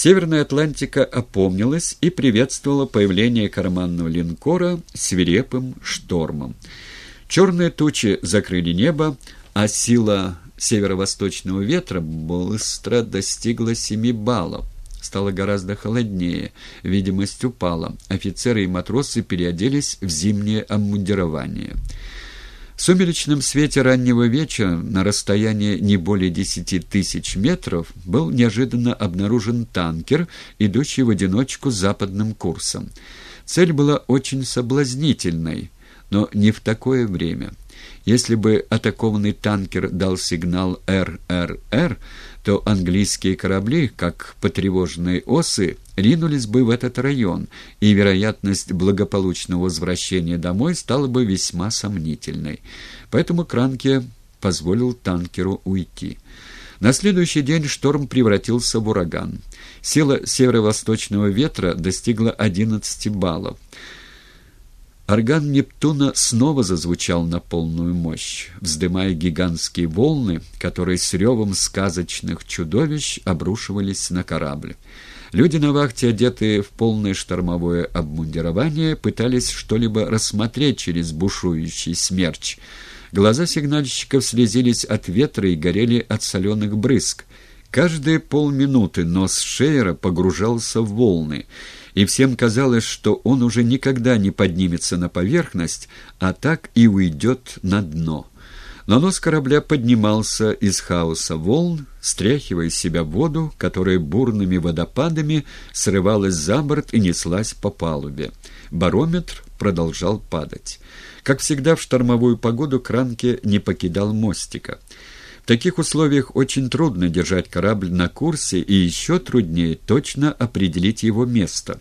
Северная Атлантика опомнилась и приветствовала появление карманного линкора свирепым штормом. Черные тучи закрыли небо, а сила северо-восточного ветра быстро достигла 7 баллов. Стало гораздо холоднее, видимость упала, офицеры и матросы переоделись в зимнее обмундирование. Сумеречном свете раннего вечера на расстоянии не более десяти тысяч метров был неожиданно обнаружен танкер, идущий в одиночку западным курсом. Цель была очень соблазнительной, но не в такое время. Если бы атакованный танкер дал сигнал «РРР», то английские корабли, как потревоженные осы, ринулись бы в этот район, и вероятность благополучного возвращения домой стала бы весьма сомнительной. Поэтому Кранке позволил танкеру уйти. На следующий день шторм превратился в ураган. Сила северо-восточного ветра достигла 11 баллов. Орган Нептуна снова зазвучал на полную мощь, вздымая гигантские волны, которые с ревом сказочных чудовищ обрушивались на корабль. Люди на вахте, одетые в полное штормовое обмундирование, пытались что-либо рассмотреть через бушующий смерч. Глаза сигнальщиков слезились от ветра и горели от соленых брызг. Каждые полминуты нос Шейера погружался в волны — и всем казалось, что он уже никогда не поднимется на поверхность, а так и уйдет на дно. Но нос корабля поднимался из хаоса волн, стряхивая из себя воду, которая бурными водопадами срывалась за борт и неслась по палубе. Барометр продолжал падать. Как всегда в штормовую погоду Кранке не покидал мостика. В таких условиях очень трудно держать корабль на курсе и еще труднее точно определить его место.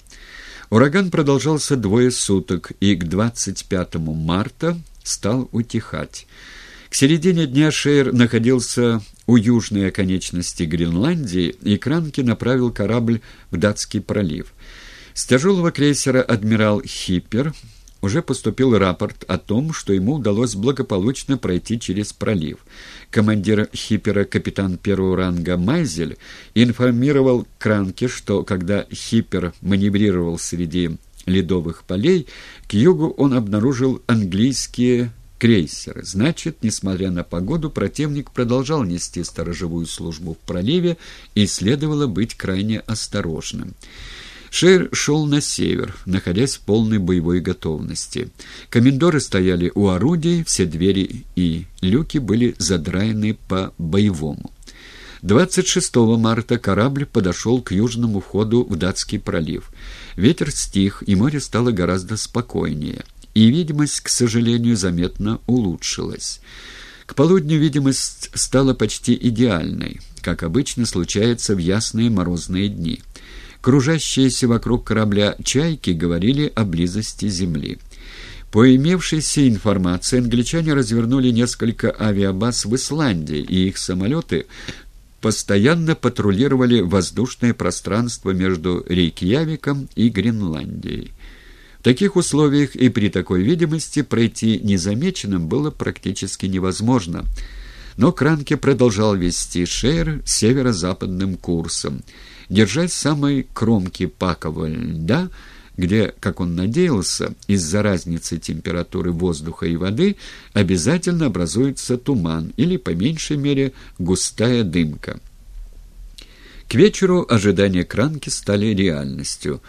Ураган продолжался двое суток и к 25 марта стал утихать. К середине дня Шейер находился у южной оконечности Гренландии, и Кранки направил корабль в Датский пролив. С тяжелого крейсера «Адмирал Хиппер» уже поступил рапорт о том, что ему удалось благополучно пройти через пролив. Командир Хиппера, капитан первого ранга Майзель, информировал Кранке, что когда Хиппер маневрировал среди ледовых полей, к югу он обнаружил английские крейсеры. Значит, несмотря на погоду, противник продолжал нести сторожевую службу в проливе и следовало быть крайне осторожным. Шейр шел на север, находясь в полной боевой готовности. Комендоры стояли у орудий, все двери и люки были задраены по-боевому. 26 марта корабль подошел к южному входу в Датский пролив. Ветер стих, и море стало гораздо спокойнее. И видимость, к сожалению, заметно улучшилась. К полудню видимость стала почти идеальной, как обычно случается в ясные морозные дни. Кружащиеся вокруг корабля «Чайки» говорили о близости Земли. По имевшейся информации, англичане развернули несколько авиабаз в Исландии, и их самолеты постоянно патрулировали воздушное пространство между Рейкьявиком и Гренландией. Таких условиях и при такой видимости пройти незамеченным было практически невозможно. Но Кранке продолжал вести Шейр северо-западным курсом – держать самой кромки пакового льда, где, как он надеялся, из-за разницы температуры воздуха и воды обязательно образуется туман или, по меньшей мере, густая дымка. К вечеру ожидания Кранки стали реальностью.